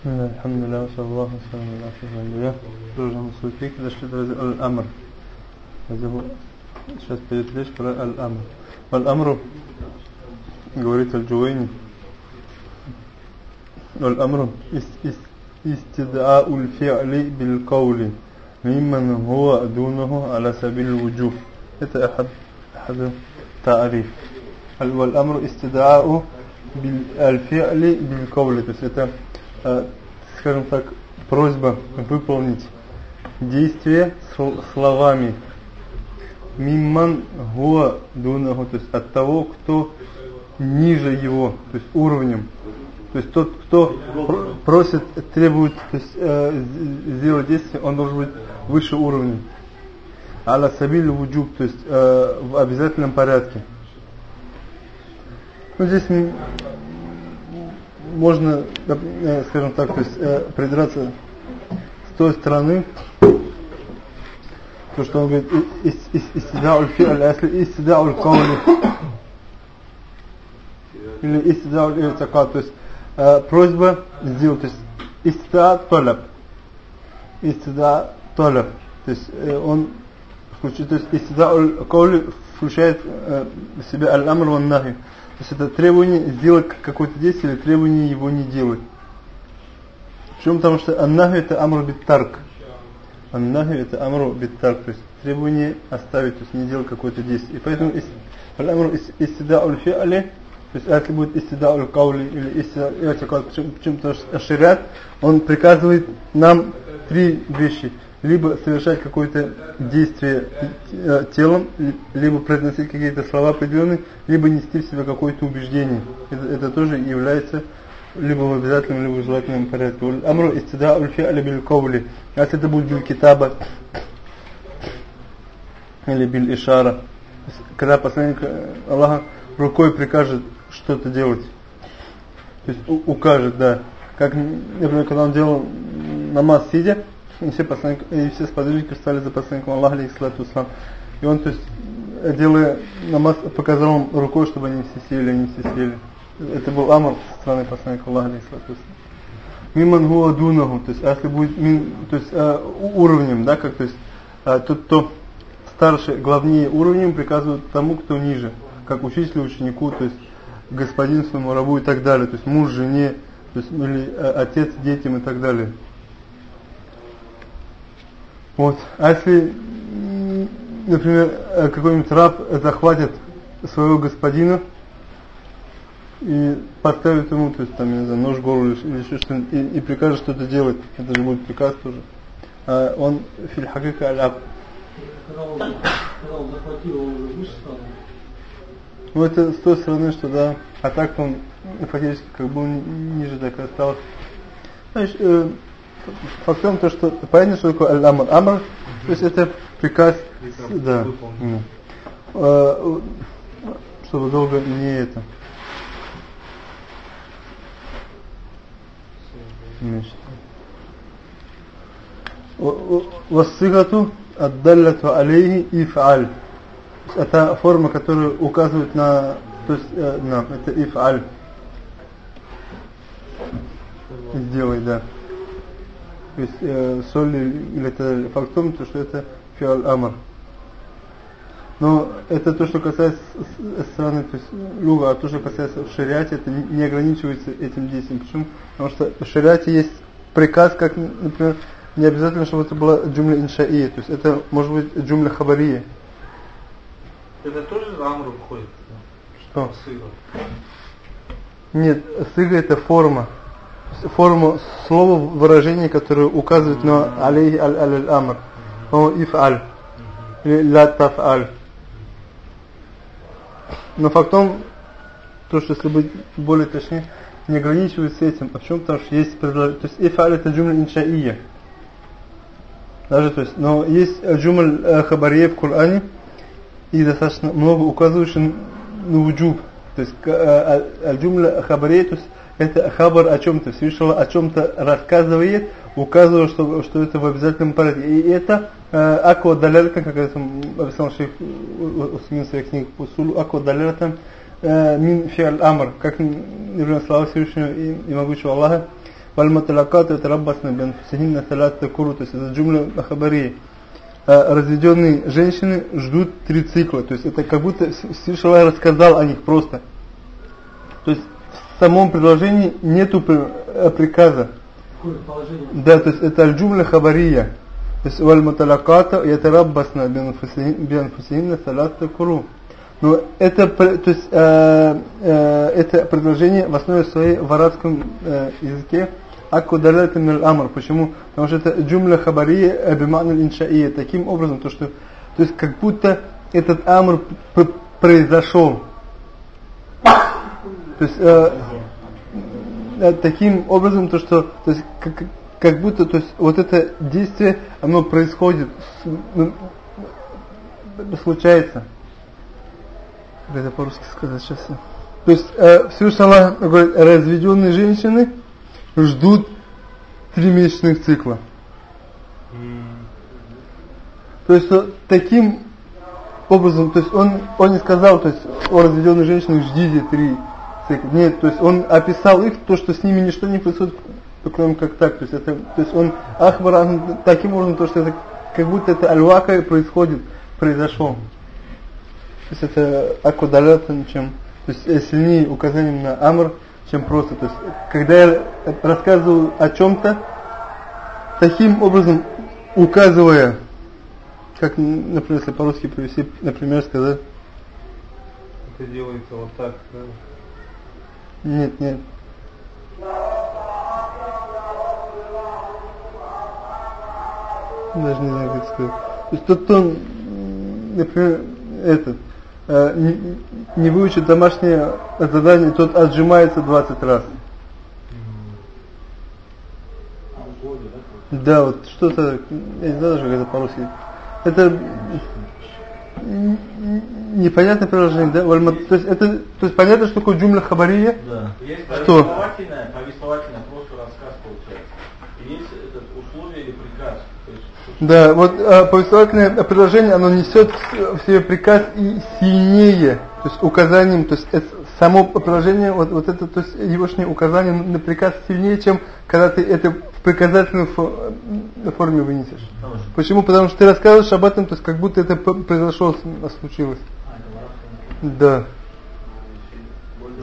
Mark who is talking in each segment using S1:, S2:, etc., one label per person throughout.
S1: بسم الله الحمد لله وصلى الله وسلم على أشرف الأنبياء Продолжаем свой фик, дошли до Аль-Амр. Сейчас перейдет речь про Аль-Амр. Аль-Амру, говорит Аль-Джуэйни, Аль-Амру استدعاء الفعل بالقول ممن هو دونه على سبيل الوجوب это أحد أحد تعريف والأمر استدعاء بالفعل بالقول то есть это скажем так, просьба выполнить действие словами. Мимман гуа дунаху, то есть от того, кто ниже его, то есть уровнем. То есть тот, кто просит, требует то есть, э, сделать действие, он должен быть выше уровня. Аля сабиль вуджуб, то есть э, в обязательном порядке. Ну, здесь можно, э, скажем так, то есть э, придраться с той стороны, то что он говорит, истидауль фи'аль, а если истидауль каули, или истидауль иртакат, то есть э, просьба сделать, то есть истида толяб, истида толяб, то есть э, он включает, то есть истидауль каули включает э, в себя аль-амр ван нахи, то есть это требование сделать какое-то действие или требование его не делать. Почему? Потому что аннахи это амру биттарк. Аннахи это амру биттарк. То есть требование оставить, то есть не делать какое-то действие. И поэтому амру истидауль фи'али, то есть если будет истидауль каули или истидауль почему? Потому что шариат, он приказывает нам три вещи – либо совершать какое-то действие э, телом, либо произносить какие-то слова определенные, либо нести в себя какое-то убеждение. Это, это тоже является либо в обязательном, либо в желательном порядке. Амру истида ульфи'али биль каули. Если это будет биль китаба или биль ишара. Когда посланник Аллаха рукой прикажет что-то делать. То есть укажет, да. Как, например, когда он делал намаз сидя, и все, посланник, и все сподвижники встали за посланником Аллаха, алейхиссалату ислам. И он, то есть, делая намаз, показал им рукой, чтобы они все сели, они все сели. Это был амр со стороны посланника Аллаха, алейхиссалату ислам. Миман гуа дунаху, то есть, а если будет, то есть, а, уровнем, да, как, то есть, а, тот, кто старше, главнее уровнем, приказывает тому, кто ниже, как учителю, ученику, то есть, господин своему рабу и так далее, то есть, муж, жене, то есть, или а, отец детям и так далее. Вот. А если, например, э, какой-нибудь раб захватит своего господина и поставит ему, то есть там, не знаю, нож в горло или еще что-нибудь, и, и прикажет что-то делать, это же будет приказ тоже. А он филь хакика аль
S2: Когда он, когда он захватил, он уже выше стал?
S1: Ну это с той стороны, что да, а так он фактически как бы ниже так остался. Знаешь, э, фактом то, что понятно, что такое аль-амр. Амр, то есть это приказ, да, э, чтобы долго не это. Вассигату аддаллату алейхи иф'аль. Это форма, которая указывает на, то есть, э, на, это иф'аль. Сделай, да э, соль или это фактом, то что это фиал амар. Но это то, что касается страны, то есть люга, а то, что касается в шариате, это не ограничивается этим действием. Почему? Потому что в шариате есть приказ, как, например, не обязательно, чтобы это была джумля иншаия, то есть это может быть джумля хабария.
S2: Это тоже амру входит?
S1: Что?
S2: Сыга.
S1: Нет, сыга это форма форму слова выражения, которое указывает на алейхи аль-аль-амр. Иф'аль. Ля таф'аль. Но фактом, то, что если быть более точнее, не ограничивается этим. А в чем? Потому что есть предложение. То есть иф'аль это джумля иншаия. Даже, то есть, но есть джумль э, хабария в Коране, и достаточно много указывающих на вуджуб. То есть, э, аль-джумля хабария, то есть, это хабар о чем-то, Всевышний о чем-то рассказывает, указывая, что, что это в обязательном порядке. И это э, аква далялька, как это описал шейх Усмин в своей книге Пусулу, аква далялька э, мин фиаль амр, как например, слава Всевышнего и, и могучего Аллаха, Вальматалакат ятараббасна бенфусихинна салатта куру, то есть это джумля хабария. Э, разведенные женщины ждут три цикла, то есть это как будто Всевышний рассказал о них просто. То есть самом предложении нету э, приказа. Да, то есть это аль-джумля хабария. То есть валь-маталаката ятараббасна бенфусихинна салатта куру. Но это, то есть, э, э, это предложение в основе своей в арабском э, языке акудалят мил амр. Почему? Потому что это джумля хабария биман иншаия. Таким образом, то что, то есть как будто этот амр произошел. То есть э, э, таким образом, то что, то есть как, как будто, то есть вот это действие, оно происходит, случается. Как это по-русски сказать сейчас? То есть э, Всевышний Аллах говорит, разведенные женщины ждут тримесячных цикла. То есть таким образом, то есть он, он не сказал, то есть о разведенных женщинах ждите три. Нет, то есть он описал их, то, что с ними ничто не происходит, кроме как так. То есть, это, то есть он ахбар таким образом, то, что это как будто это альвака происходит, произошло. То есть это акудалятан, чем то есть э, сильнее указанием на амр, чем просто. То есть когда я рассказываю о чем-то, таким образом указывая, как, например, если по-русски привести, например, сказать.
S3: Это делается вот так, да?
S1: Нет, нет. Даже не знаю, как сказать. То есть тот, кто, например, этот, Э, не, не выучит домашнее задание, тот отжимается 20 раз. Да, вот что-то, я не знаю даже, как это по-русски. Это непонятное приложение, да? То есть это, то есть понятно, что такое джумля хабария?
S3: Да. Есть
S1: что?
S3: повествовательное, повествовательное, просто рассказ получается. И есть этот условие или приказ.
S1: Да, вот э, повествовательное предложение, оно несет в себе приказ и сильнее, то есть указанием, то есть это, само предложение, вот, вот это, то есть егошнее указание на приказ сильнее, чем когда ты это в приказательной форме вынесешь. Почему? Потому что ты рассказываешь об этом, то есть как будто это произошло, случилось. Да.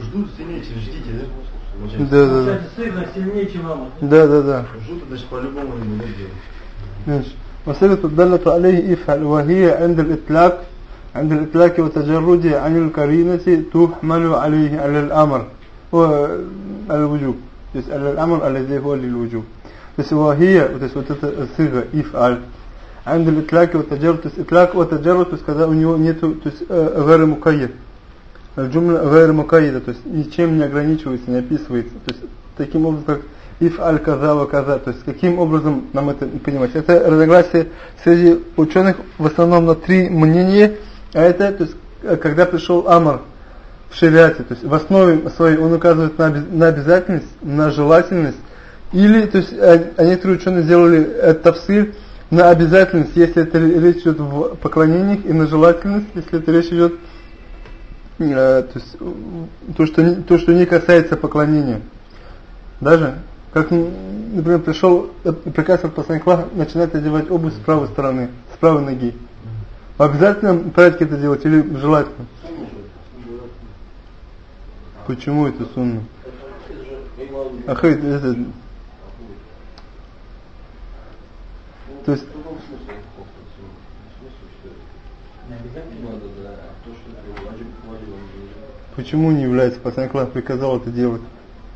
S3: Ждут сильнее, чем ждите,
S1: да? Да, да, да.
S2: сильнее, чем вам.
S1: Да, да, да.
S3: Ждут, значит, по-любому ему
S1: делать. وصيغة الدالة عليه افعل وهي عند الإطلاق عند الإطلاق وتجرد عن القرينة تحمل عليه على الأمر والوجوب يسأل الأمر الذي هو للوجوب بس وهي الصيغة افعل Ангель Итляки, вот Аджару, то есть Итляк, вот Аджару, то есть когда у него нету, то есть э, Гайр Мукайид. джумля Гайр Мукайида, то есть ничем не ограничивается, не описывается. То есть таким образом, как Иф Аль-Каза Ва-Каза, то есть каким образом нам это понимать. Это разногласие среди ученых в основном на три мнения, а это, то есть э, когда пришел Амар, в шариате, то есть в основе своей он указывает на, на обязательность, на желательность, или, то есть, э, а, а некоторые ученые сделали э, тавсир, на обязательность, если это речь идет в поклонениях, и на желательность, если это речь идет э, то, есть, то, что, то, что не касается поклонения. Даже как, например, пришел э, приказ от посланника начинать одевать обувь с правой стороны, с правой ноги. В обязательном порядке это делать или желательно? Почему это сунна? Ахай, это... То есть... Почему не является? Посланник приказал это делать.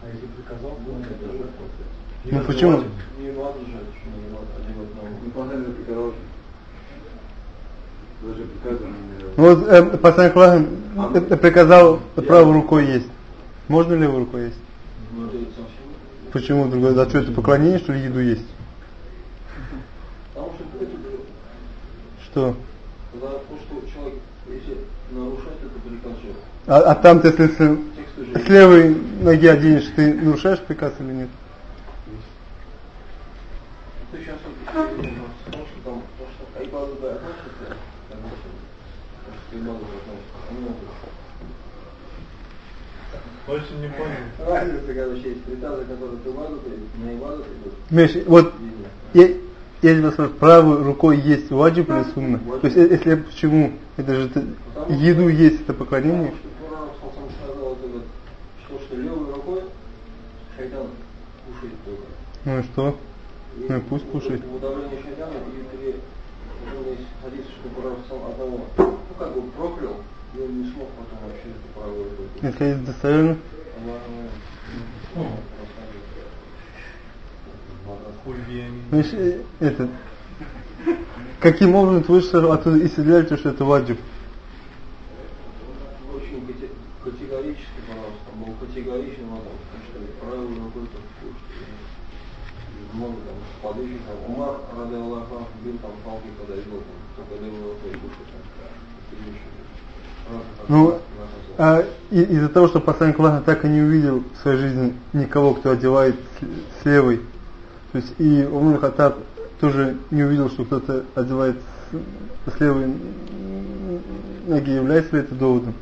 S1: А если приказал, то это ну почему? Не надо же, не надо. Выполнение приказал не Вот э, посланник Аллаха а, приказал правой рукой есть. Можно левой рукой есть? Ну, почему другой? Да что это поклонение, что ли еду есть? Потому что это Что? За то, что человек, если нарушает это приказ а, а там ты, если с, с левой ноги оденешь, ты нарушаешь приказ или нет? ты сейчас потому что там, то, что Айбаду да относится, потому что Айбаду относится, они могут
S3: Очень не понял.
S2: Разница, короче, есть плита, за которой ты вазу на иваду идешь.
S1: Миш, вот я, я тебя спрашиваю, правой рукой есть ваджиб или сунна? То есть, э, если я почему? Это же ты, еду есть, это поклонение? Ну и что?
S2: И
S1: Ну и пусть кушает.
S2: Ну как бы проклял, и он не смог потом вообще эту правую руку.
S1: Если есть достоверно?
S2: Аллах, ну,
S1: это, каким образом ты вышел оттуда исцеляете, что это ваджиб?
S2: очень категорически, пожалуйста, был что. Много там подвижек, там Умар, ради Аллаха, бил там палки, только
S1: Ну. А и- из-за того, что посланник Аллаха так и не увидел в своей жизни никого, кто одевает с левой, то есть и Умар Хаттаб тоже не увидел, что кто-то одевает с, левой ноги, является ли это доводом?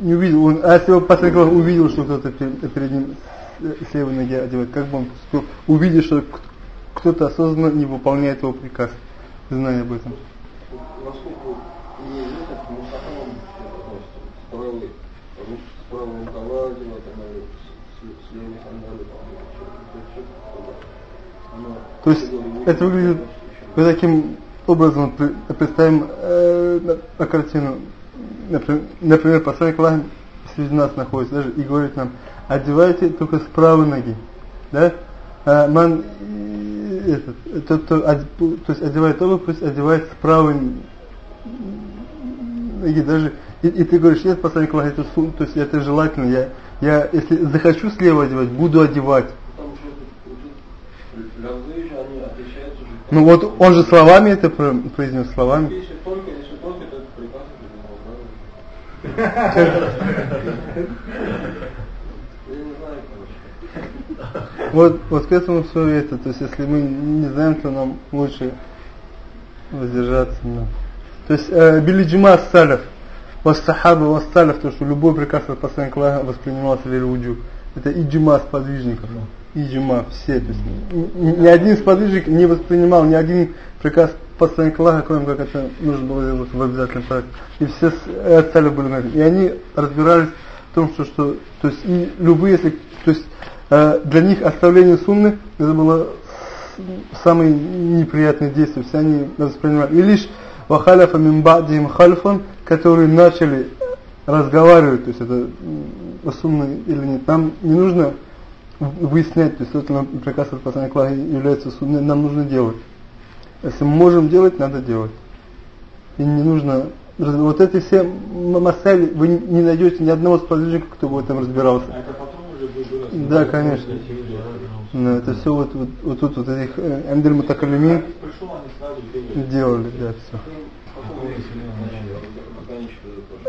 S1: Не увидел он, а если бы Аллаха увидел, что кто-то перед, ним с, левой ноги одевает, как бы он поступил? увидел, что кто-то осознанно не выполняет его приказ, зная об этом.
S2: Насколько мне известно, к мусахам относится с правой, ру- с правой рукава одевать, она с, с, с левой сандали, по-моему, что-то, что-то, оно,
S1: То есть это выглядит вот таким образом представим э, на, на картину. Например, например посланник Аллаха среди нас находится даже и говорит нам, одевайте только с правой ноги. Да? А ман, э, этот, тот, кто то есть одевает обувь, пусть одевает с правой ноги даже. И, и ты говоришь, нет, посланник Аллаха, это то есть это желательно. Я, я если захочу слева одевать, буду одевать.
S2: Потому что тут, тут лязы же, они отличаются же.
S1: Ну вот он же словами это про- произнес словами. Вот, вот к этому все это. То есть, если мы не знаем, то нам лучше воздержаться. да. То есть, э, били джима салев, вассахаба вассалев, то, что любой приказ от посланника воспринимался ли уджу. Это и джима сподвижников. И джима, все. Есть, ни, один сподвижник не воспринимал ни один приказ посланника Аллаха, кроме как это нужно было сделать в обязательном порядке. И все салев были на этом. И они разбирались в том, что, что то есть, и любые, если, то есть, Э, для них оставление сунны это было самое неприятное действие. Все они воспринимали. И лишь вахаляфа мимбадим хальфан, которые начали разговаривать, то есть это м, сунна или нет. Нам не нужно выяснять, то есть это нам приказ от посланника Аллаха является сунной, нам нужно делать. Если мы можем делать, надо делать. И не нужно раз- вот эти все масали, вы не найдете ни одного сподвижника, кто бы в этом разбирался.
S3: А это потом уже было...
S1: Да, конечно. Но это все вот, вот, вот тут вот этих э,
S3: они сразу делали.
S1: да, все.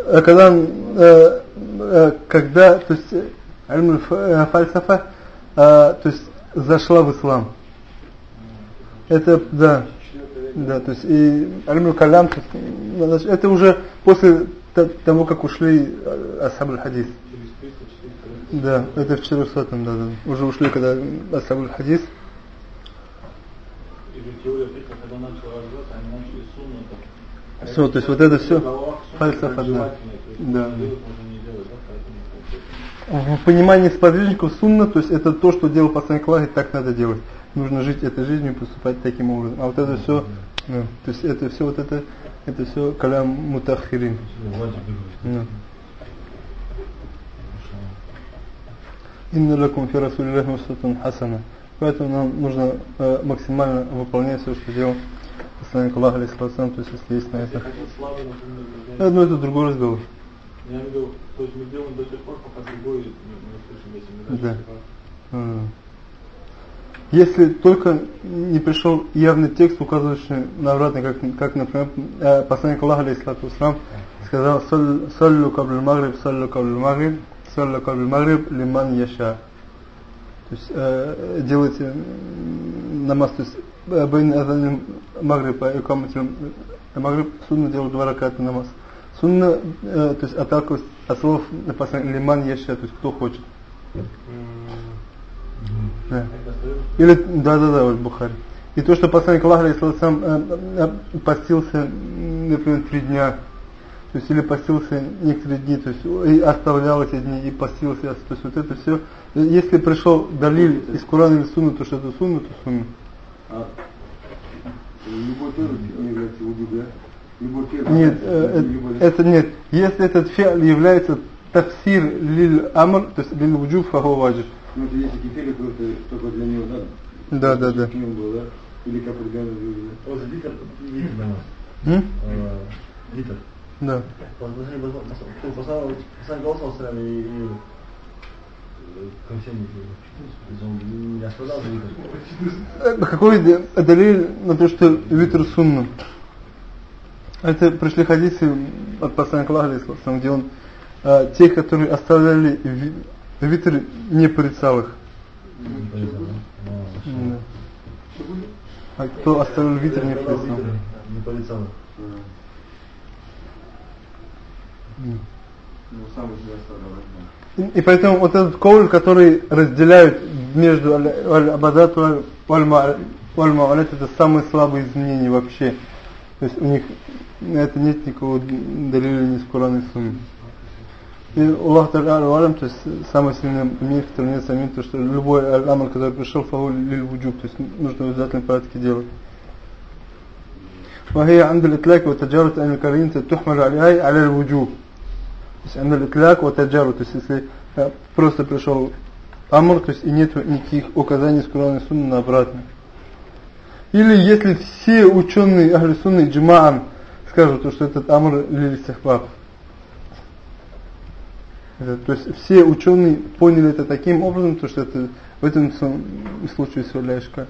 S1: А когда, э, э, когда, то есть, э, Э, то есть, зашла в ислам. Это, да, да, то есть, и Альмуль Калям, значит, это уже после того, как ушли э, Асхабуль Хадис.
S3: Через 300-400 лет.
S1: Да, это в 400 да, да. Уже ушли, когда Асхабуль Хадис. Всё, то есть вот это
S3: сунна,
S1: фальсафа, да.
S3: желательно, то есть
S1: Да.
S3: делать можно не делать, да, поэтому
S1: В понимании сподвижников сунна, то есть это то, что делал посланник Аллаха, и так надо делать. Нужно жить этой жизнью и поступать таким образом. А вот это все, то есть это все вот это, это все калям мутахирин. Ну. Инна лакум фи расулиллахи усватун хасана. Поэтому нам нужно э, максимально выполнять все, что делал посланник Аллаха, то есть если есть на это. думаю, это другой разговор.
S3: Я имею в виду, то есть мы делаем до тех пор, пока другой не, не услышим, если мы
S1: Да.
S3: типа.
S1: Если только не пришел явный текст, указывающий на обратное, как, как например, э, посланник Аллаха, алейхиссалату вассалам, сказал «Соль- «Соллю каблю магриб, соллю каблю магриб, соллю каблю магриб, лиман яша». То есть э, делайте намаз, то есть э, бейн азаним магриб и каматим магриб, судно делать два раката намаз. Сунна, э, то есть отталкиваясь от слов написано лиман яша, то есть кто хочет. Да. Или, да, да, да, вот Бухари. И то, что посланник Аллаха сам э, э, постился, например, три дня, то есть или постился некоторые дни, то есть и оставлял эти дни и постился, то есть вот это все. Если пришел далиль из Курана или Сунны, то что это Сунна, то Сунна. А любой тоже не является удуб, нет, э, это, это нет. Если этот фиаль является тафсир лиль амр, то есть лиль вуджуб фаху ваджиб.
S2: Ну, это если это только для него, да?
S1: Да, да, да.
S2: Или как определенный?
S3: Вот литр, литр для нас. Литр.
S1: Да.
S3: Посланник Аллаха и
S1: какой далиль на то, что витр сунна? Это пришли хадисы от посланника Аллаха, где он э, тех, которые оставляли витр, не порицал их. Да. А кто оставил витр, не порицал?
S3: Не порицал.
S2: Ну.
S1: И поэтому вот этот коуль, который разделяют между аль-абадат и аль-ма'алят, это самые слабые изменения вообще. То есть у них это нет никакого далиля ни с Курана и Сунны. И Аллах Та'ala то есть самый сильный мир, который нет самим, то что любой амр, который пришел, фауль лиль вуджуб, то есть нужно в обязательном порядке делать. وهي عند الإطلاق وتجارة أن الكريم تحمل عليها على الوجوب то есть амир итляк вот аджару, то есть если э, просто пришел амр, то есть и нет никаких указаний с Курана и Сунны на обратно. Или если все ученые Ахли Сунны джимаан скажут, что этот амр лили сахбаб. То есть все ученые поняли это таким образом, то что это в этом случае сваляешка.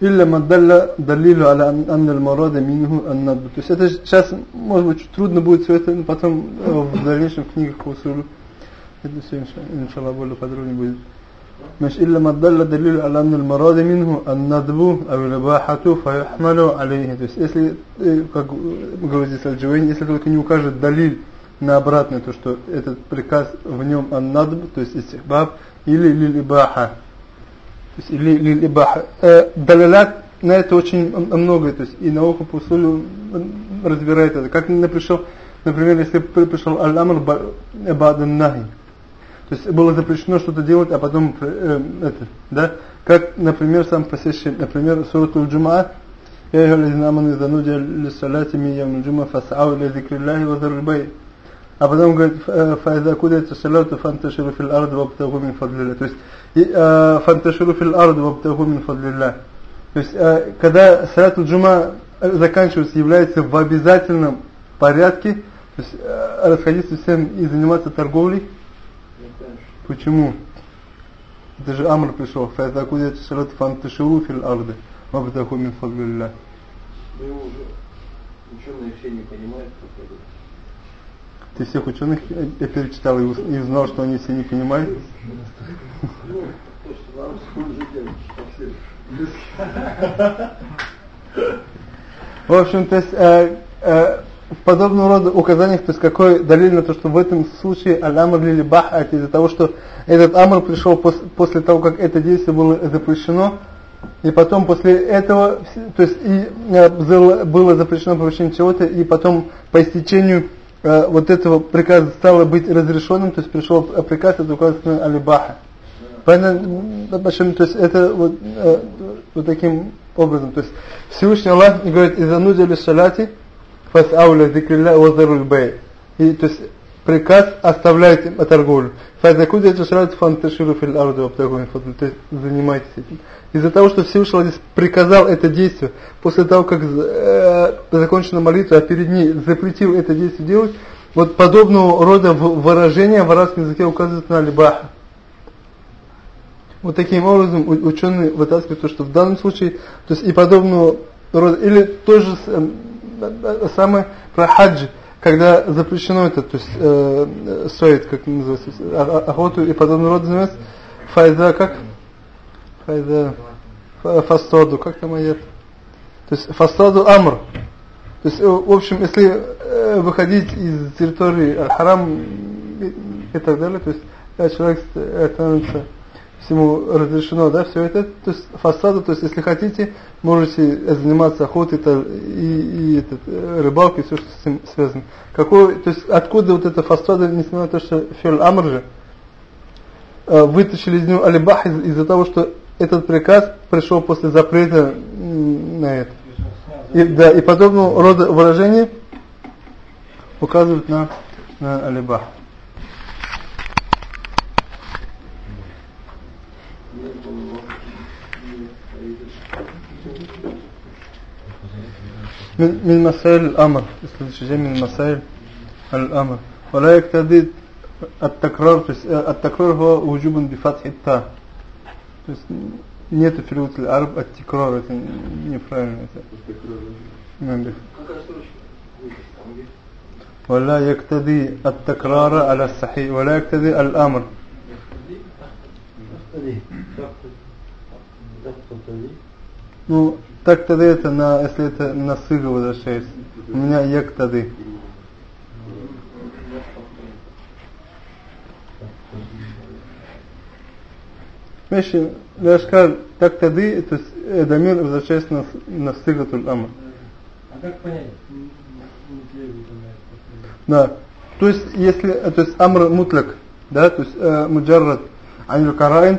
S1: Илля мадалля далилу аля аннал марада минху аннадбу. То есть это сейчас, может быть, трудно будет все это потом э, в дальнейшем в книгах по. Это все, иншаллах, более подробнее будет. مش إلا ما دل دليل على أن المراد منه الندب أو الإباحة فيحمل عليه то есть если как говорит здесь Аль-Джавейн если только не укажет далиль на обратное то что этот приказ в нем аннадб то есть истихбаб или лилибаха то есть или либах. Э, далилат на это очень много, то есть и наука по усулю разбирает это. Как пришел, например, если пришел аль-амр бадан нахи, то есть было запрещено что-то делать, а потом э, э это, да? Как, например, сам посещение, например, сурату джума, я ее лизнаман из анудия лиссаляти миям джума фасау ля зикрилляхи вазарбай. А потом говорит, э, фаиза кудается салату фанташиру фил ард вабтагу мин фадлилля. То есть э, фанташиру фил ард вабтагу мин фадлилля. То есть когда салату джума заканчивается, является в обязательном порядке, то есть расходиться всем и заниматься торговлей, Почему? Это же Амр пришел. Файда кудят салат фанташиру фил арду вабтагу мин фадлилlah.
S2: Ученые все не понимают, как это.
S1: Ты всех ученых перечитал и узнал, что они все не понимают? В общем, то есть э, э, в подобного рода указаниях, то есть какой далиль на то, что в этом случае аль-амр лили бах, это из-за того, что этот амр пришел пос, после того, как это действие было запрещено, и потом после этого, то есть и э, было запрещено по причине чего-то, и потом по истечению Э, вот этого приказа стало быть разрешенным, то есть пришел приказ, это указано алибаха. Понятно, почему, то есть это вот, э, вот таким образом, то есть Всевышний Аллах говорит, из занудили шаляти, фасауля зикрилля вазаруль бэй. И то есть приказ оставляйте торговлю. Фазакуди это шаляти фанташиру фил арду то есть занимайтесь этим. Из-за того, что Всевышний Аллах приказал это действие, после того, как э, закончена молитва, а перед ней запретил это действие делать, вот подобного рода выражения в арабском языке указывают на либаха. Вот таким образом ученые вытаскивают то, что в данном случае, то есть и подобного рода, или то же самое про хаджи, когда запрещено это, то есть э, стоит, как называется, охоту и подобного рода заниматься, файза как? Файза фасаду, как там аят? То есть фасаду амр. То есть, э, в общем, если э, выходить из территории Аль-Харам и, и так далее, то есть э, человек становится всему разрешено, да, все это, то есть фасаду, то есть если хотите, можете заниматься охотой то, и, и этот, рыбалкой, все, что с этим связано. Какой, то есть откуда вот эта фасада, несмотря на то, что Фель Амр же, вытащили из него Алибах из- из-за того, что этот приказ пришел после запрета на это. И, да, и подобного рода выражения указывают на, на алибах. من من مسائل الأمر следующий день من مسائل الأمر ولا يقتضي التكرار то есть э, التكرار هو وجوب بفتح التاء то есть нету في لغة العرب التكرار это неправильно это نعم.
S2: Какая строчка? Выпись там где?
S1: ولا يقتضي التكرار على الصحيح ولا يقتضي الأمر Ну, так тогда это на, если это на сыга возвращается. У меня як тады. Меши, Лашкар, так тады, то есть э, Дамир возвращается на, с- на сыгатуль амр.
S4: А как понять? М, м, не следует она это.
S1: Да. То есть, если, э, то есть амр мутлак, да, то есть э, муджаррад عن القرائن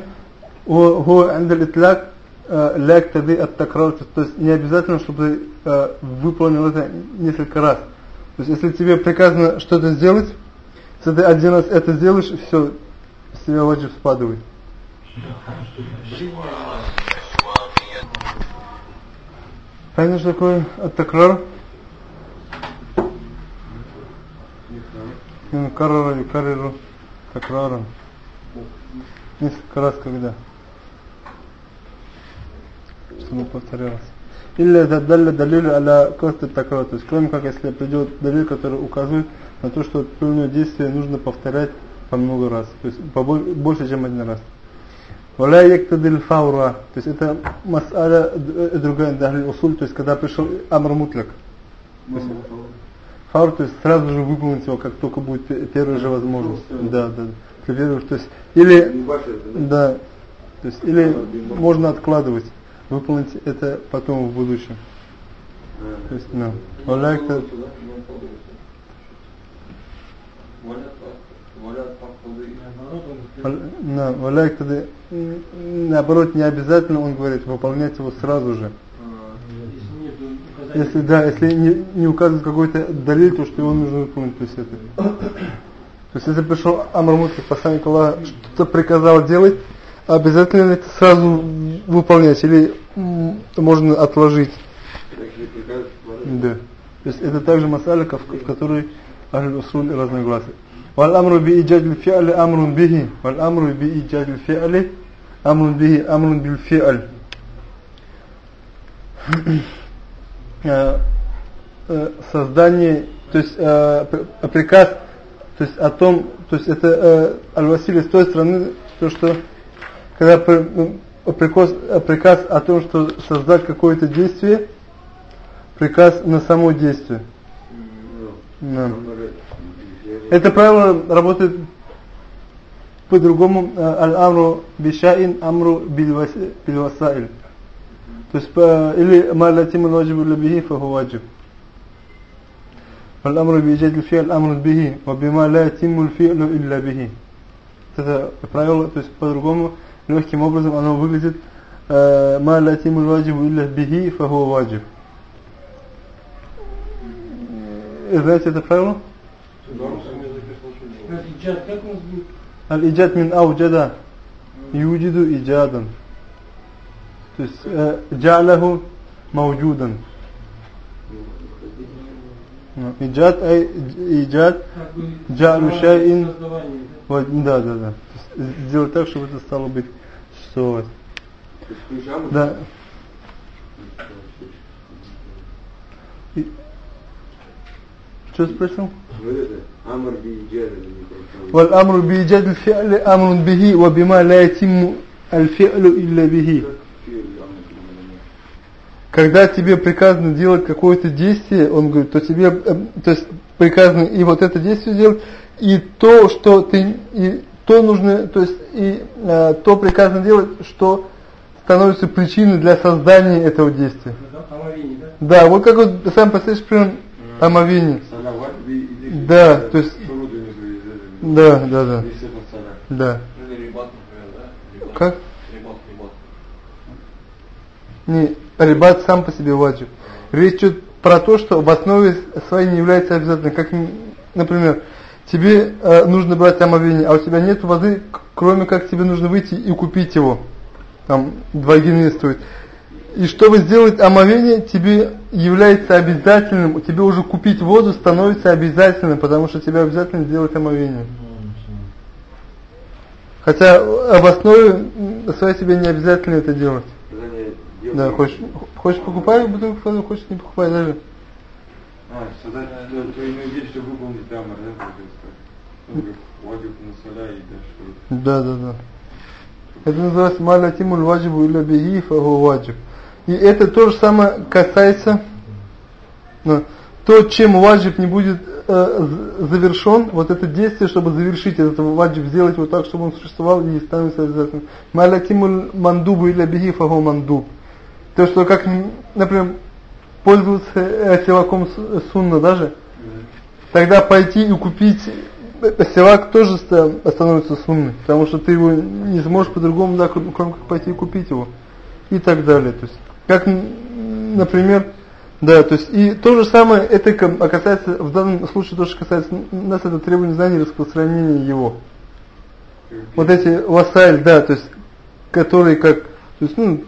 S1: هو هو عند الإطلاق Э, ляг тады от такрарча. То есть не обязательно, чтобы э, выполнил это несколько раз. То есть если тебе приказано что-то сделать, если ты один раз это сделаешь, все, с тебя ваджиб спадывает. Понятно, что такое ат-такрар? Карара и кариру такрара. Несколько раз когда чтобы повторялось. Или задали далилю аля коста такра, то есть кроме как если придет далиль, который указывает на то, что определенное действие нужно повторять по много раз, то есть по больше, чем один раз. Валя яктадиль фаура, то есть это мас'аля э, другая дахлиль усуль, то есть когда пришел амр мутляк. Фаур, то есть сразу же выполнить его, как только будет первая же возможность. Да, да. Ты веришь, то есть или да, то есть или можно откладывать выполнить это потом в будущем. То есть,
S2: Ну,
S1: это-
S2: сюда, не укладывается. Валя так, валя так, воды.
S4: Наоборот, он
S1: валя- да, валя это, м, наоборот, не обязательно, он говорит, выполнять его сразу же.
S4: Если
S1: да, если не, не указывает какой-то далиль, то что его нужно выполнить, то есть это. То есть если пришел Амр Мутлик, посланник Аллаха, что-то приказал делать, обязательно это сразу выполнять или м, можно отложить. Да. То есть это также масалика, в, в которой Ахль Усуль разногласия. والأمر بإيجاد الفعل أمر به والأمر بإيجاد الفعل أمر به أمر بالفعل Э, э, создание, то есть э, пр- приказ, то есть о том, то есть это э, аль-Василий с той стороны, то что когда пр- ну, приказ, э, приказ о том, что создать какое-то действие, приказ на само действие. Да. Это правило работает по-другому. э, Аль-Амру бишаин, амру бильваси- бильвасаиль. То есть по, или ما لا يتم الواجب إلا به فهو واجب فالأمر بإيجاد الفعل أمر به وبما لا يتم الفعل إلا به это правило, то есть по-другому, легким образом оно выглядит «Ма латимуль ваджибу илля бихи фаху ваджиб». Знаете это правило? Аль-иджад мин ауджада юджиду иджадан. То есть «Джа'ляху мауджудан». إيجاد أي إيجاد
S4: Как бы
S1: Джалу
S4: создавание-
S1: шайин.
S4: создавание, да?
S1: Вот, да, да, да. То есть Сделать так, чтобы это стало быть существовать. Да. И- Что спросил?
S5: Амр бииджад или не просто.
S1: والأمر بإيجاد الفعل أمر به وبما لا يتم الفعل إلا به
S5: Фи'л, амр,
S1: Когда тебе приказано делать какое-то действие, он говорит, то тебе, э, то есть приказано и вот это действие делать, и то, что ты, и то нужно, то есть и э, то приказано делать, что становится причиной для создания этого действия.
S4: Да?
S1: Да, вот как вот сам последующий пример омовение. Да, то есть-. Да, да, да.
S2: Ну, да?
S1: Как? Не, рибат сам по себе ваджиб. Речь идет про то, что в основе своей не является обязательным. Как, например, тебе э, нужно брать омовение, а у тебя нет воды, кроме как тебе нужно выйти и купить его. Там два гинея стоит. И чтобы сделать омовение, тебе является обязательным, тебе уже купить воду становится обязательным, потому что тебе обязательно сделать омовение. Хотя об основе м, своей тебе не обязательно это делать. Да, хочешь, хочешь покупай бутылку воды, хочешь не покупай даже.
S5: А, создать, то, то имею в виду, что выполнить тамар, да, да,
S1: Да, да, да. Это называется маля тимуль ваджибу или бихи фаху ваджиб. И это то же самое касается ну, то, чем ваджиб не будет э, завершен, вот это действие, чтобы завершить этот ваджиб, сделать его так, чтобы он существовал и становится обязательным. Маля тимуль мандубу или бихи фаху мандуб. То, что как, например, пользоваться силаком сунна даже, тогда пойти и купить силак тоже ста- становится сунной, потому что ты его не сможешь по-другому, да, кроме как пойти и купить его. И так далее. То есть, как, например, да, то есть, и то же самое, это а касается, в данном случае тоже касается нас, это требование знаний и распространения его. Вот эти вассаль, да, то есть, которые как, то есть, ну,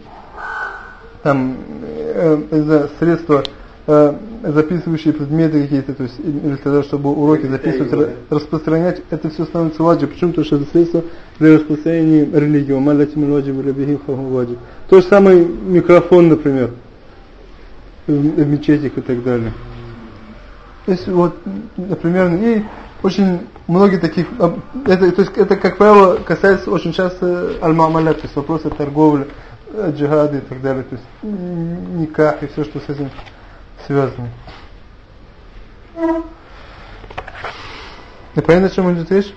S1: там, э, знаю, средства, э, записывающие предметы какие-то, то есть, или тогда, чтобы уроки записывать, ра- распространять, это все становится ваджиб. Почему? Потому что это средство для распространения религии. Маля тимуль ваджиб или ваджиб. То же самое микрофон, например, в, в мечетях и так далее. То есть, вот, например, и очень многие таких, это, то есть, это, как правило, касается очень часто аль-мамалят, то есть вопросы торговли, э, джихада и так далее, то есть никах и все, что с этим связано. Понятно, о чем идет речь?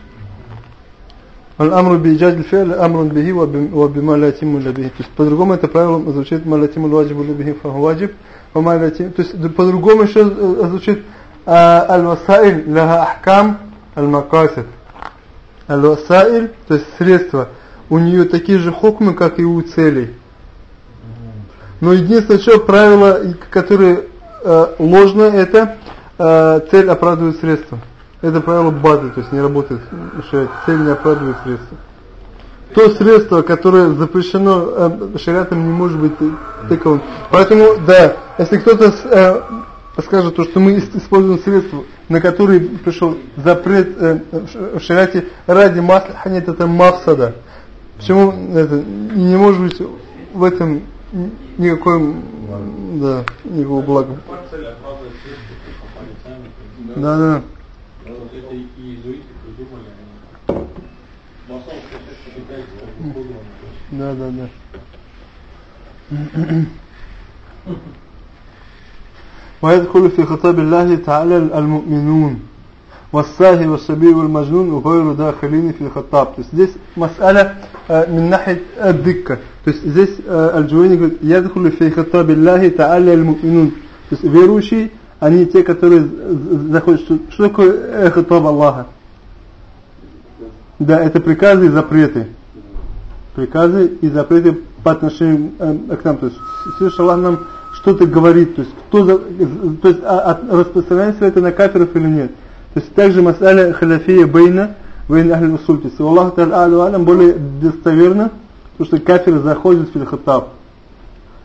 S1: Аль-амру бииджад аль-фи'л амрун бихи ва би- ва бима ла ятиму illa бихи. То есть по-другому это правило звучит ма ла ятиму ваджибу illa бихи фаху ваджиб, ва ма ла ятиму- То есть по-другому еще э, звучит а, аль-васаиль лаха ахкам аль-макасид. Аль-васаиль, то есть средства, у нее такие же хукмы, как и у целей. Но единственное, что правило, которое э, ложно, это э, цель оправдывает средства. Это правило базы, то есть не работает, что цель не оправдывает средства. То средство, которое запрещено э, шариатом, не может быть таковым. Поэтому, да, если кто-то э, скажет, то, что мы ис- используем средства, на которые пришел запрет э, в шариате ради масла, нет, это мавсада. Почему это не может быть в этом никакой, м, да, никакого блага.
S3: Цель оправдывает средства, как попали сами.
S1: Да, да.
S3: Да, вот это и иезуиты придумали. они. Но основном, что китайцы как бы придумали.
S1: Да, да, да. ويدخل في خطاب الله تعالى المؤمنون والساهي والصبي والمجنون وغير داخلين في الخطاب. То есть здесь мас'аля э, من ناحية الدكة. То есть здесь э, Аль-Джуэни говорит يدخل في خطاب الله تعالى المؤمنون. То есть верующие, они те, которые з- з- заходят. Что, что такое э, хитаб Аллаха? Да, это приказы и запреты. Приказы и запреты по отношению э, к нам. То есть Всевышний Аллах нам что-то говорит. То есть, кто за, то есть а, а, распространяется это на кафиров или нет. То есть также масаля халяфия бейна, бейна ахли усуль. То есть у Аллаха Та'аля алям более достоверно, потому что кафир заходит в фильхатаб.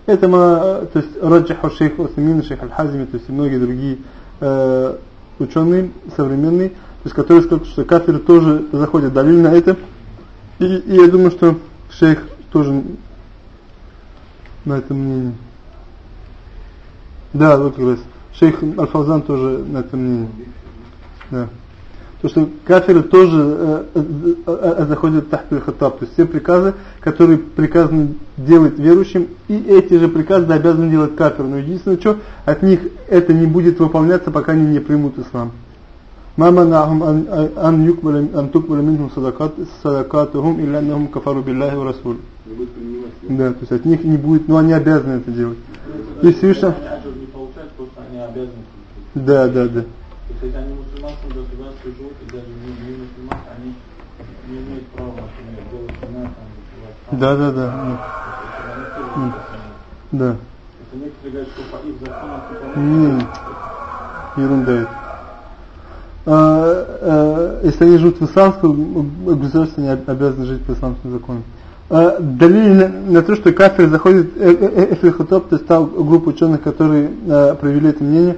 S1: Это э, то есть раджаху шейх Усамин, шейх Аль-Хазими, то есть и многие другие э, ученые современные, то есть которые скажут, что кафиры тоже заходят. Далиль на это. И, и я думаю, что шейх тоже на этом мнении. Да, вот как раз. Шейх Аль-Фавзан тоже на этом мнении. Да. То, что кафиры тоже э, э, э заходят в хатаб. То есть все приказы, которые приказаны делать верующим, и эти же приказы обязаны делать кафиры. Но единственное, что от них это не будет выполняться, пока они не примут ислам. Маманахум ан юкбале ан тукбале минхум садакатухум илля аннахум кафару биллахи ва расул. Да, то есть от них не будет, но они обязаны это делать. И Всевышний... Да, да, да.
S3: То есть они в мусульманском государстве живут, и даже не, не мусульмане, они не имеют права, например, делать вина, там.
S1: Да, да, да. Да.
S3: Это некоторые говорят, что по их законам, типа,
S1: Не, ерунда это. А, а, если они живут в исламском государстве, они обязаны жить по исламским законам. А, Далили на, то, что кафир заходит Эфир Хутаб, то есть та группа ученых, которые провели это мнение,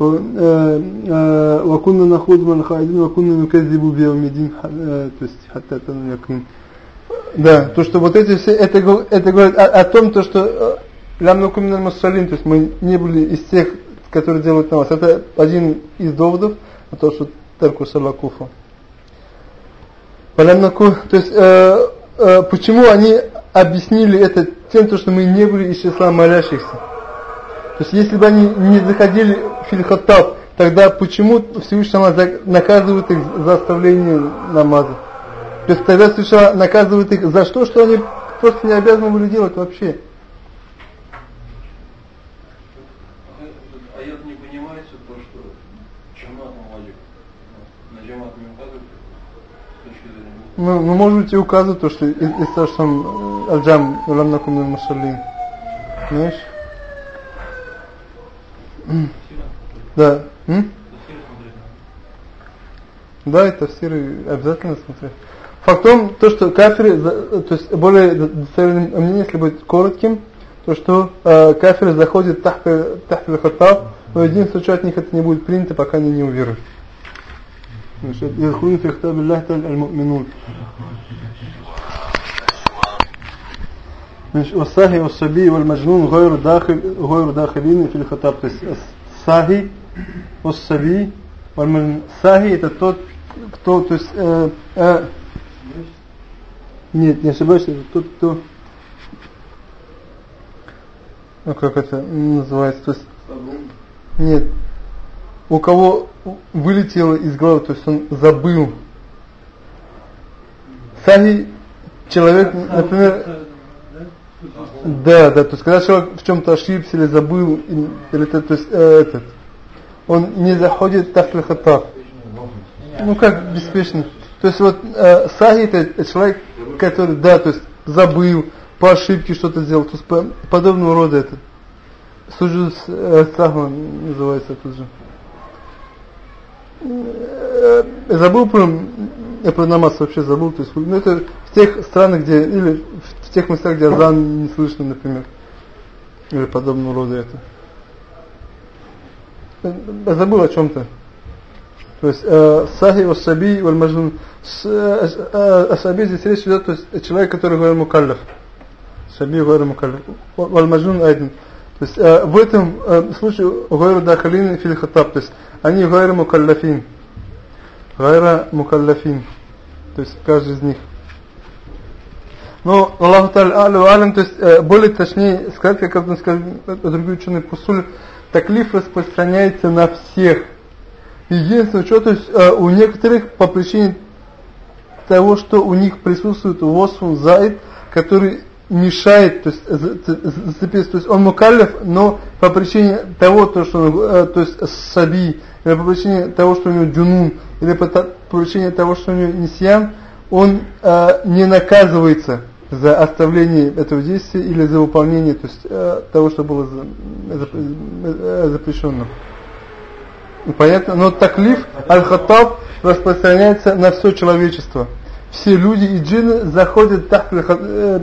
S1: وكنا نخوض من الخائدين وكنا نكذب بيوم الدين то есть حتى أتانا اليقين да, то что вот эти все, это, это говорит о, о том, то что лям наку миналь мусаллин, то есть мы не были из тех, которые делают намаз. Это один из доводов, о том, что тарку салакуфа. Валям наку, то есть э, э, почему они объяснили это тем, что мы не были из числа молящихся. То есть если бы они не заходили в фильхаттаб, тогда почему Всевышний Аллах наказывает их за оставление намаза? То есть тогда Всевышний наказывает их за что, что они просто не обязаны были делать вообще.
S2: Точки зрения
S1: Ну, ну может быть и указывает то, что из, из того, что там Аль-Джам Улам Накум Мусалин. Знаешь? Да. М? Да, это все обязательно смотреть. Факт в том, то, что кафиры, то есть более достоверное мнение, если быть коротким, то что э, кафиры заходят тахт хаттаб, но единственное, что от них это не будет принято, пока они не уверуют. يدخلون في خطاب الله تعالى المؤمنون والصاهي والصبي والمجنون غير داخل غير داخلين في الخطاب то есть الصاهي والصبي والمجنون الصاهي это тот кто то есть э, э, нет не ошибаюсь это тот кто ну как это называется то есть нет у кого вылетело из головы, то есть он забыл. Сахи человек, например, да, да, то есть когда человек в чем-то ошибся или забыл, или то, то есть э, этот, он не заходит в тафль хатаф. Ну как беспечно. То есть вот э, сахи это человек, который, да, то есть забыл, по ошибке что-то сделал, то есть по, подобного рода это. Суджу э, называется тут же. Э, забыл про, про намаз вообще забыл, то есть, ну это в тех странах, где, или в тех местах, где азан не слышно, например, или подобного рода это. Я э, забыл о чем-то. То есть, э, сахи вассаби валь маджнун. Асаби здесь речь идет, то есть человек, который говорит мукаллаф. Саби говорит мукаллаф. Валь маджнун айден. То есть э, в этом э, случае гайру дахалин фил хатаб, то есть они гайру мукаллафин. Гайра мукаллафин. То есть каждый из них. Но Аллаху Та'ala алям, то есть э, более точнее сказать, как об этом сказали другие ученые пусуль, таклиф распространяется на всех. Единственное, что то есть э, у некоторых по причине того, что у них присутствует восфун заид, который мешает, то есть зацепиться, то есть он мукаллиф, но по причине того, то, что он, э, то есть саби, или по причине того, что у него джунун, или по, по причине того, что у него нисьян, он э, не наказывается за оставление этого действия или за выполнение то есть, э, того, что было за, э, запрещено. Понятно? Но таклиф аль-хаттаб распространяется на все человечество. все люди и джинны заходят э,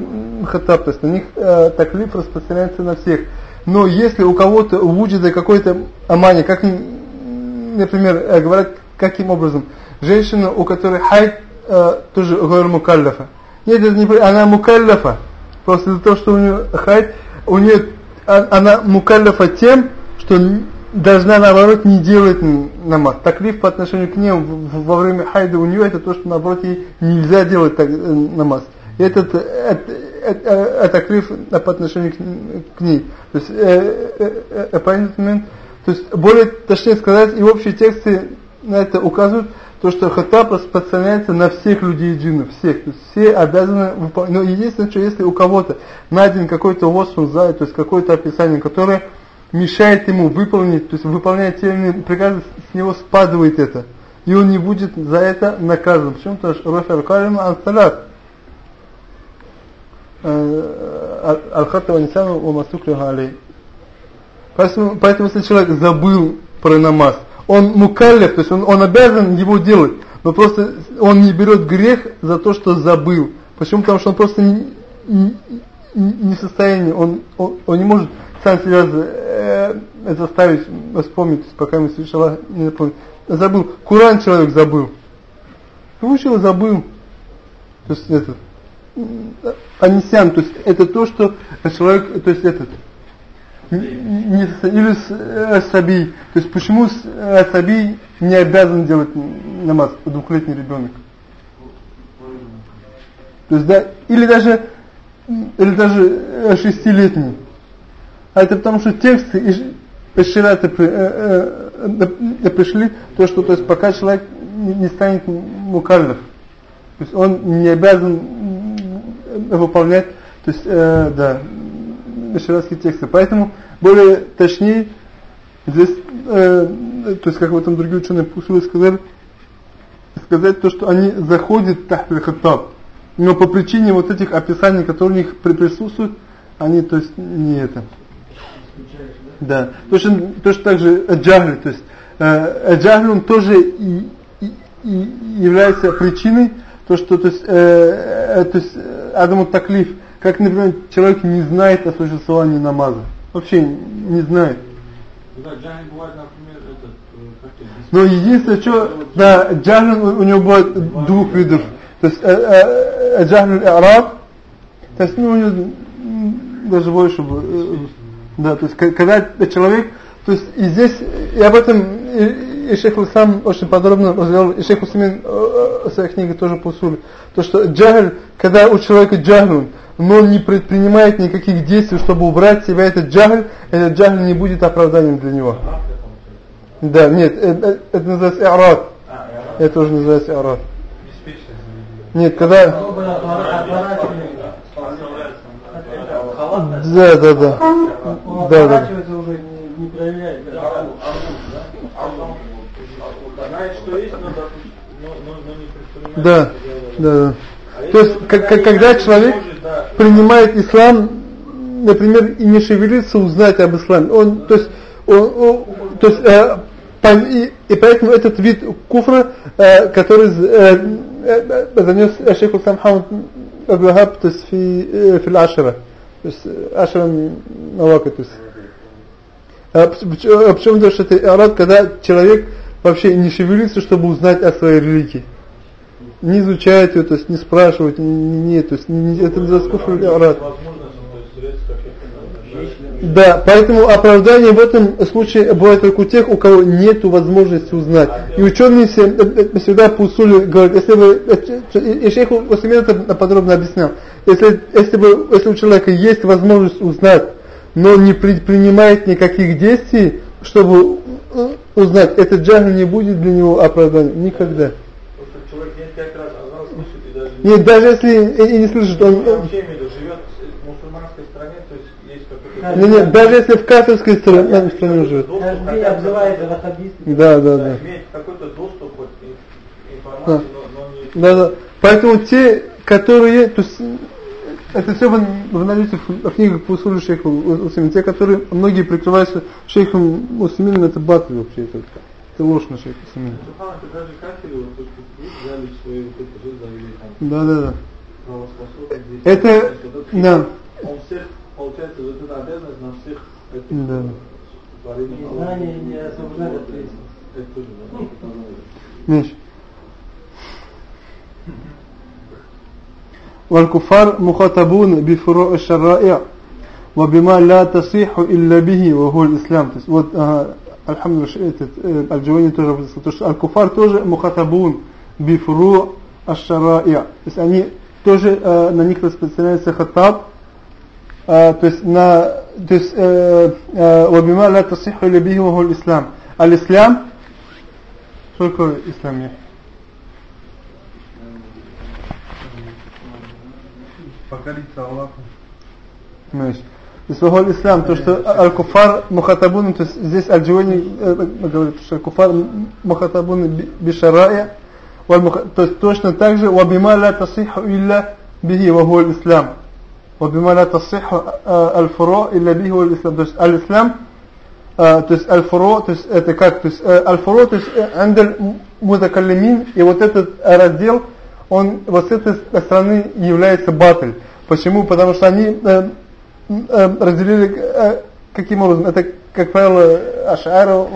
S1: хатаб, то есть на них э, таклиф распространяется на всех. Но если у кого-то вуджида какой-то амани, как, например, э, говорят, каким образом, женщина, у которой хайд, э, тоже говорю мукаллафа. Нет, это не, она мукаллафа. Просто из-за того, что у нее хайд, у нее, а, она мукаллафа тем, что должна наоборот не делать намаз. Таклиф по отношению к ней во время хайда у нее это то, что наоборот ей нельзя делать так, э, намаз. Этот, это, это, это таклиф по отношению к, к ней. То есть, э, э, э, момент, то есть более точнее сказать, и общие тексты на это указывают, то, что хатаб распространяется на всех людей джиннов, всех. То есть все обязаны выполнять. Но единственное, что если у кого-то найден какой-то восфун то есть какое-то описание, которое мешает ему выполнить, то есть выполнять те приказы, с него спадывает это. И он не будет за это наказан. Почему? Потому что Рафер Калима Ансалат. Э, Аль-Хаттава Нисану Умасуклю Галей. Поэтому, поэтому если человек забыл про намаз, он мукаллев, то есть он, он обязан его делать, но просто он не берет грех за то, что забыл. Почему? Потому что он просто не, не, не в состоянии, он, он, он не может сам себя э, заставить вспомнить, пока ему совершила не напомнит. Забыл. Куран человек забыл. Выучил и забыл. То есть этот. Анисян, то есть это то, что человек, то есть этот. Или э, саби. То есть почему э, саби не обязан делать намаз, двухлетний ребенок? То есть да, или даже или даже э, шестилетний. А это потому что тексты из э, э, э, пришли, то что то есть пока человек не станет мукаллов, то есть он не обязан выполнять, то есть э, да, ширатские тексты. Поэтому более точнее здесь, э, то есть как в этом другие ученые Пусулы сказали, сказать то, что они заходят тахт хаттаб, но по причине вот этих описаний, которые у них присутствуют, они то есть не это. Да. Точно, точно так же джагль, то есть э, джагль он тоже и, и, и является причиной, то что то есть, э, э, то есть Адаму таклиф, как, например, человек не знает о существовании намаза. Вообще не знает.
S3: Да, джагль бывает, например, этот,
S1: э, но единственное, что, да, джагль у него бывает двух видов. То есть, э, э, джагль араб, то есть, ну, у него даже больше, да, то есть когда человек, то есть и здесь, и об этом и, и шейх сам очень подробно разговаривал, и шейх Усамин в своей книге тоже посули, то что джагль, когда у человека джагль, но он не предпринимает никаких действий, чтобы убрать себя этот джагль, этот джагль не будет оправданием для него. Да, нет, это, это называется ирад. Это уже называется ирад. Нет, когда... Да, да, да. Да, да знает. Да, да. То есть, как, как, когда человек принимает ислам, например, и не шевелится узнать об исламе, он, то есть, он, он, то есть э, и, и поэтому этот вид куфра, э, который э, э, э занес э, шейх Усам Хамуд Абдул-Вахаб, то есть фи, э, фи ашара, то есть э, ашара навака, то есть. А, причем даже это когда человек вообще не шевелится, чтобы узнать о своей религии. Не изучает ее, то есть не спрашивает, не, не, то есть не, это не заскуфр арат. Да, поэтому оправдание в этом случае бывает только у тех, у кого нет возможности узнать. И ученые всегда по усуле говорят, если бы, и шейх Усамин это подробно объяснял, если, если, бы, если у человека есть возможность узнать, но не предпринимает никаких действий, чтобы узнать, этот джахл не будет для него оправданием никогда. Нет, даже если и не слышит, он... Нет, нет, даже если в кафирской стране, стране живет. Каждый обзывается ваххабистом. Да, да, да. Имеет какой-то доступ к информации, но, но не... Да, да. Поэтому те, которые, то есть, это все вы, вы найдете в, в книгах по усулю шейху Усамин. Те, которые, многие прикрываются шейхом Усамином, это батлы вообще. Это. Это ложь на шейх Исамин.
S3: Субханака, даже кафели, вот то, что вы взяли свои вот это же, завели там
S1: Да, да, да. Это- да.
S3: Он всех, получается, вот эта обязанность на всех этих
S1: Да.
S3: творениях.
S4: Знание не освобождает от ответственности.
S1: والكفار مخاطبون بفروع الشرائع وبما لا تصيح إلا به وهو الإسلام То есть вот ага, الحمد لله этот э, Аль-Джавани тоже высказал, то что Аль-Куфар тоже мухатабун бифру аш-шара'я. То есть они тоже э, на них распространяется хатаб, э, то есть на то есть э, э, وبما لا تصيح إلا به وهو الإسلام. Аль-Ислам что такое ислам? я?
S5: покориться Аллаху.
S1: Ну, Понимаешь? И слово ислам, то что э, аль-куфар мухатабун, то есть здесь аль-джуани э, э, говорит, что аль-куфар мухатабун бишарая, то есть точно так же «Вабима ла тасиху илля бихи вагу ислам». «Вабима ла тасиху аль-фуро илля бихи вагу ислам». То есть аль-ислам, то есть аль-фуро, то есть это как, то есть аль-фуро, то есть андель музакалимин, и вот этот раздел он вот с этой стороны является батль. Почему? Потому что они э, э, разделили э, каким образом? Это как правило ашара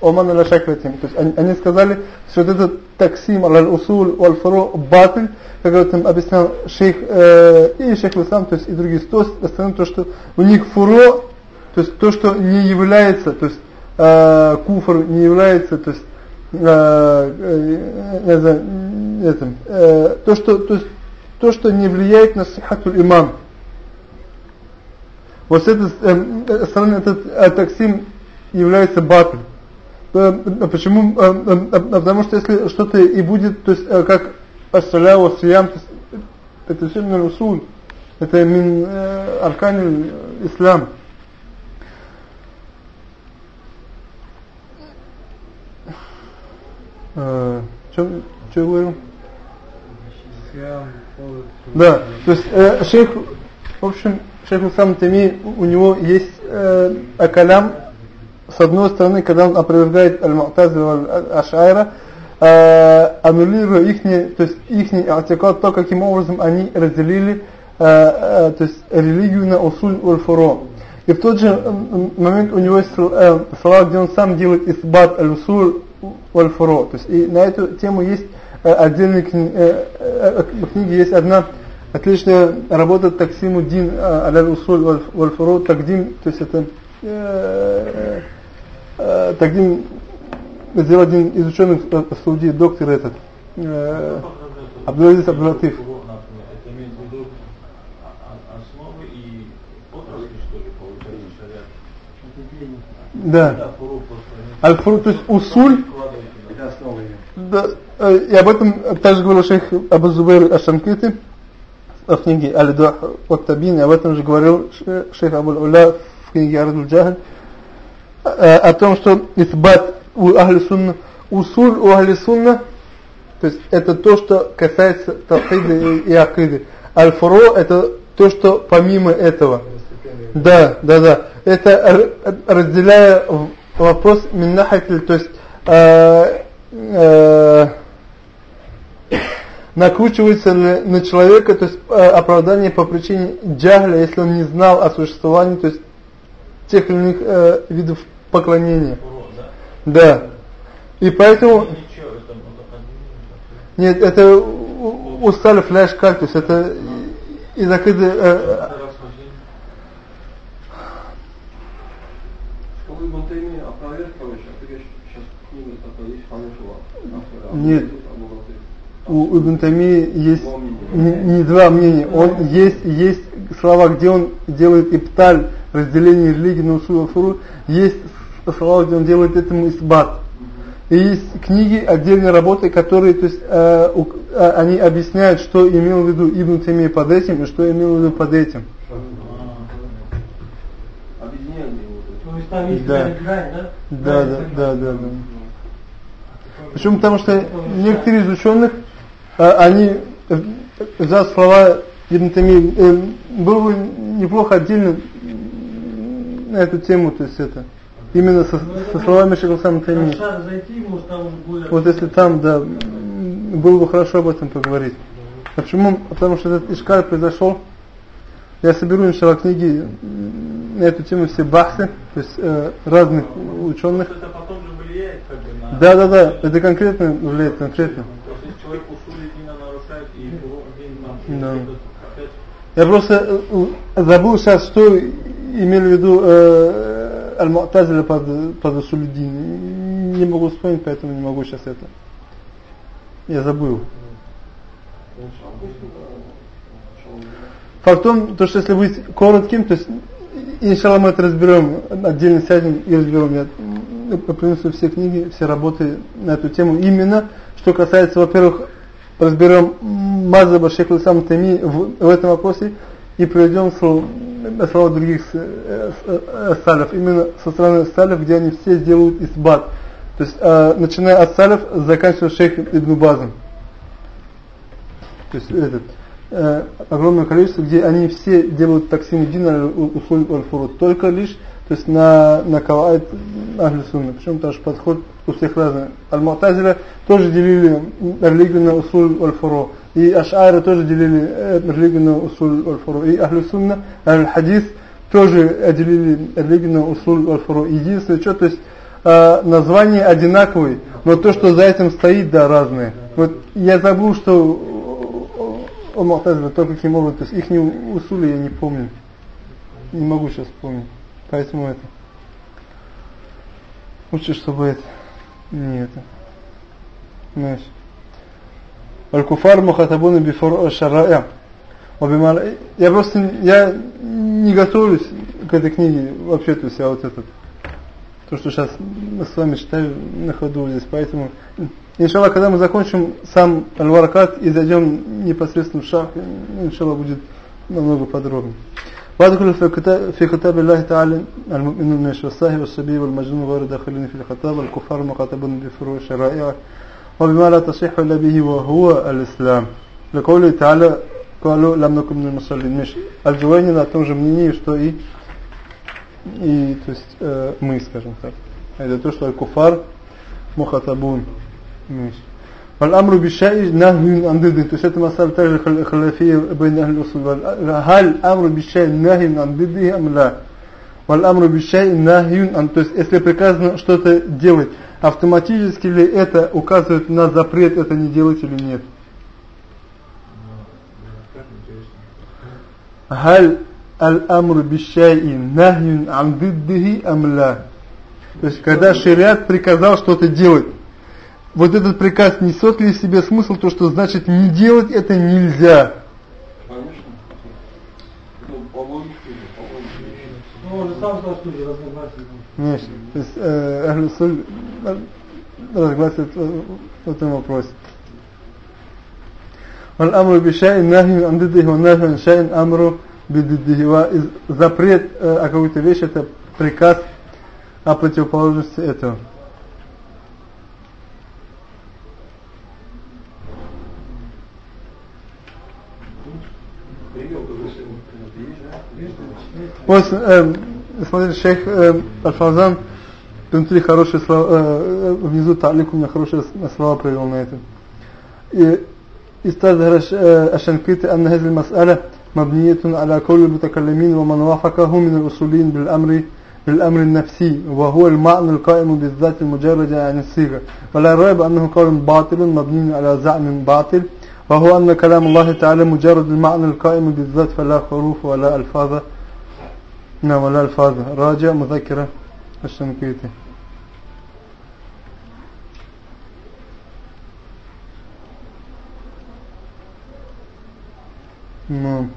S1: оман аля шаклатим то есть они, они сказали что вот этот таксим аль-усул валь-фуру батль как им объяснял шейх э, и шейх Лисам, то есть и другие, то есть остальное то, что у них фуро, то есть то, что не является, то есть э, куфр не является, то есть э, э, не знаю, этом, э, то, что, то, то, что не влияет на сихатуль иман. Вот с этой э, э стороны этот э, таксим является батль. Э, э, почему? Потому что если что-то и будет, то есть как ассаляву сиям, это все мин русул, это мин аркан ислам. Э, что, что говорю? Да, то есть э, шейх, в общем, шейх Исам Тами, у него есть э, акалям, с одной стороны, когда он опровергает аль-Му'тазил аль-Ашайра, э, аннулируя их, то есть их артикад, то, каким образом они разделили э, э, то есть религию на усуль уль-фуро. И в тот же момент у него есть э, слова, где он сам делает исбат аль-усуль уль-фуро. То есть и на эту тему есть э, отдельные кни, э, э, книги, есть одна отличная работа Таксиму Дин аль-усуль уль-фуро, Тагдим, то есть это э, э, Тагдим сделал один из ученых в Сауди, доктор этот, э, Абдулазиз Абдулатиф. Да. Аль-Фуру, то есть усуль. Да, э, и об этом также говорил шейх Абу Зубейр Ашамкити в книге Аль-Дуах от Табин, об этом же говорил шейх Абу Уля в книге Ардул Джахаль, о том, что исбат у Ахли Сунна, усуль у Ахли Сунна, то есть это то, что касается тавхида и, акиды. Аль-Фуро это то, что помимо этого. Да, да, да. Это разделяя вопрос миннахатель, то есть э, накручивается ли на человека, то есть э, оправдание по причине джагля, если он не знал о существовании, то есть тех или иных э, видов поклонения.
S3: Фуру, да?
S1: Да. И поэтому нет, это у, у салиф ля ашкаль, то есть это из акиды э,
S3: Это расхождение.
S2: Школы Ибн Тайми опроверг, короче, а ты сейчас книга такая есть, Ханушева.
S1: Нет. у Ибн Тайми есть не, не два мнения. Он есть есть слова, где он делает ипталь, разделение религии на усул и фуру, есть слова, где он делает этому исбат. И есть книги, отдельные работы, которые, то есть, э, у, э, они объясняют, что имел в виду Ибн Тайми под этим и что имел в виду под этим.
S2: Объединяли его. то
S4: То есть там есть
S1: Да.
S4: да?
S1: Да, да, да, да. Почему? Потому что некоторые из ученых, э, они э, за слова Ибн Тайми, э, было бы неплохо отдельно на эту тему, то есть это, Именно со, со словами Шейх Сам Тайми.
S4: Шаг зайти, может там уже более...
S1: Вот если там, да, было бы хорошо об этом поговорить. А почему? Потому что этот Ишкаль произошел. Я соберу, иншалла, книги на эту тему, все бахсы, то есть э, разных ученых.
S3: Это потом же влияет как бы на...
S1: Да, да, да, это конкретно влияет, конкретно.
S3: Просто если человек усули дина нарушает и его день.
S1: Да.
S3: Опять
S1: Я просто э, забыл сейчас, что имели в виду э, Аль-Му'тазиля под, под Усулюдин. Не могу вспомнить, поэтому не могу сейчас это. Я забыл. Факт в том, то, что если быть коротким, то есть, иншалла мы это разберем, отдельно сядем и разберем. Я м, принесу все книги, все работы на эту тему. Именно, что касается, во-первых, разберем Мазаба Шейху Исам Тайми в, в этом вопросе и приведем слова, слова других э, э, салев. Именно со стороны салев, где они все сделают избат. То есть, э, начиная от салев, заканчивая шейх Ибн Базом. То есть, этот, э, огромное количество, где они все делают таксим дина условий аль-фурут. Только лишь, то есть на, на кавайт ахли сунна. Причем тоже подход у всех разный. Аль-Му'тазиля тоже делили религию на усуль аль-фуру. И аш'ары тоже делили э, религию на усуль аль-фуру. И ахли сунна, аль-хадис тоже отделили религию на усуль аль-фуру. Единственное, что, то есть э, название одинаковые, но то, что за этим стоит, да, разные. Вот я забыл, что у Му'тазиля то, каким образом, то есть их усули я не помню. Не могу сейчас вспомнить. Поэтому это. Лучше, чтобы это. Не это. Знаешь. Аль-Куфар мухатабуна бифур шарая. Я просто я не готовлюсь к этой книге вообще, то есть я вот этот то, что сейчас с вами читаю на ходу здесь, поэтому иншаллах, когда мы закончим сам аль-варакат и зайдем непосредственно в шах, иншаллах будет намного подробнее. وادخل في كتاب في كتاب الله تعالى المؤمنون من الصاحب والصبي والمجنون غير داخلين في الخطاب الكفار مخاطبون بفروع الشرائع وبما لا تصح الا به وهو الاسلام لقوله تعالى قالوا لم نكن من المصلين مش الجواني на том же мнении что и и то есть э, мы скажем так это то что аль-куфар мухатабун ماشي Аль-Амру Бишай нахюн андыдын. То есть это масаль также халафия бен ахль усул. Халь Амру Бишай нахюн андыдын амля. Валь-Амру Бишай нахюн То есть если приказано что-то делать, автоматически ли это указывает на запрет это не делать или нет? Халь Аль-Амру Бишай нахюн андыдын амла. То есть когда шариат приказал что-то делать, вот этот приказ несет ли в себе смысл то что значит не делать это нельзя
S2: Конечно. Ну, по логике, по логике.
S4: Ну, он же сам сказал, что ли, разногласия.
S1: Конечно. То есть э, Ахлю Суль разгласит в этом вопросе. والأمر بشيء نهي عن ضده ونهي عن شيء أمر بضده وإز- запрет э, о какой-то вещи это приказ о противоположности этого. смотрите, шейх э, Аль-Фазан внутри хорошие слова, э, э, внизу Талик у меня хорошие с- слова привел на это. И استظهر الش- آه، الشنقيطي أن هذه المسألة مبنية على قول المتكلمين ومن وافقه من الأصولين بالأمر بالأمر النفسي وهو المعنى القائم بالذات المجردة عن الصيغة ولا ريب أنه قول باطل مبني على زعم باطل وهو أن كلام الله تعالى مجرد المعنى القائم بالذات فلا حروف ولا ألفاظ نعم ولا ألفاظ. راجع مذكرة الشنقيطي نعم.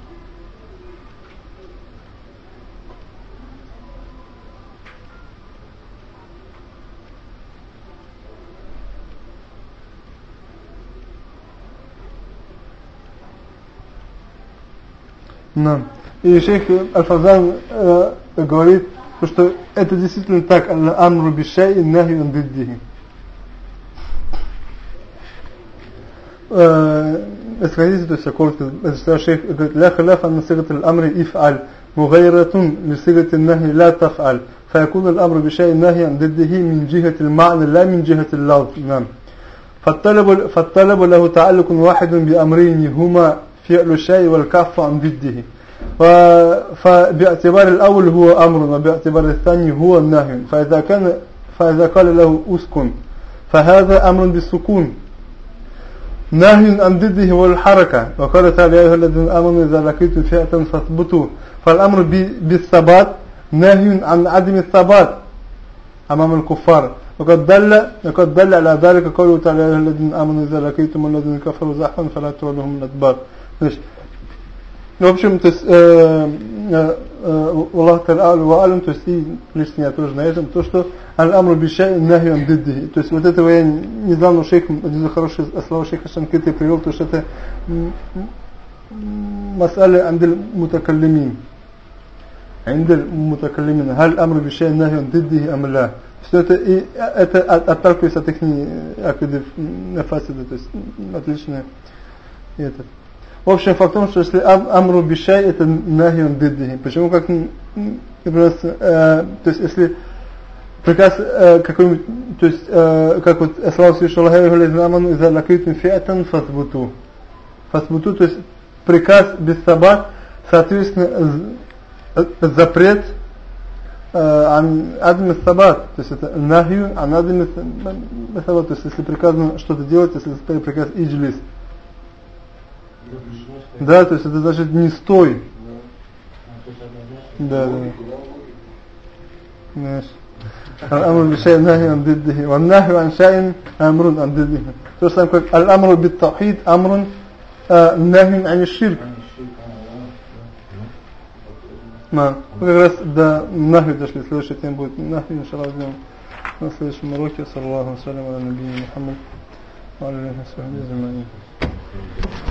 S1: Нعم. И шейх Аль-Фазан э, говорит, что это действительно так, амру бишай и нахи ан диддихи. Если хотите, то есть я коротко, это что шейх говорит, لا خلاف أن صيغة الأمر افعل مغيرة لصيغة النهي لا تفعل فيكون الأمر بشيء نهيا ضده من جهة المعنى لا من جهة اللفظ نعم فالطلب, فالطلب له تعلق واحد بأمرين هما فعل الشيء والكف عن ضده فباعتبار الأول هو أمر وباعتبار الثاني هو النهي. فإذا كان فإذا قال له أسكن فهذا أمر بالسكون. نهي عن ضده والحركة. وقال تعالى يا أيها الذين آمنوا إذا لقيتم فئة فاثبتوا. فالأمر بالثبات نهي عن عدم الثبات أمام الكفار. وقد دل وقد دل على ذلك قوله تعالى يا أيها الذين آمنوا إذا لقيتم الذين كفروا زحفا فلا تولهم الأدبار. Ну, в общем, то есть, э, э, э, Аллах Та'алу Ва'алум, то есть, и лишний я тоже на этом, то, что Аль-Амру Бишай Нахиан Дидди. То есть, вот этого я не знал, но шейх, один из хороших а слова шейха Шанкита привел, то, что это Мас'али Андиль Мутакаллимин. Андиль Мутакаллимин. Аль-Амру Бишай Нахиан Дидди Амля. Все это, и это отталкивается от их на фасаде, то есть, отличное. Это. В общем, факт в том, что если амру бишай, это нахион биддихи. Почему как, например, э, то есть если приказ э, какой-нибудь, то есть э, как вот Слава Свящу Аллаху Аману из лакитум фиатан фасбуту. Фасбуту, то есть приказ без сабат, соответственно, запрет ан адм сабат, то есть это нахью ан адм сабат, то есть если приказано что-то делать, если приказ иджлис. Да, то есть это даже не стой. Да, да. ماشي الأمر بشيء نهي عن ضده والنهي عن شيء أمر عن ضده то есть как الأمر بالتوحيد أمر نهي عن الشرك ما как раз до нахи дошли следующий тем будет нахи иншаллах на следующем уроке саллаллаху алейhi ва саллям на набии Мухаммад wa alihi wa sahbihi ajma'in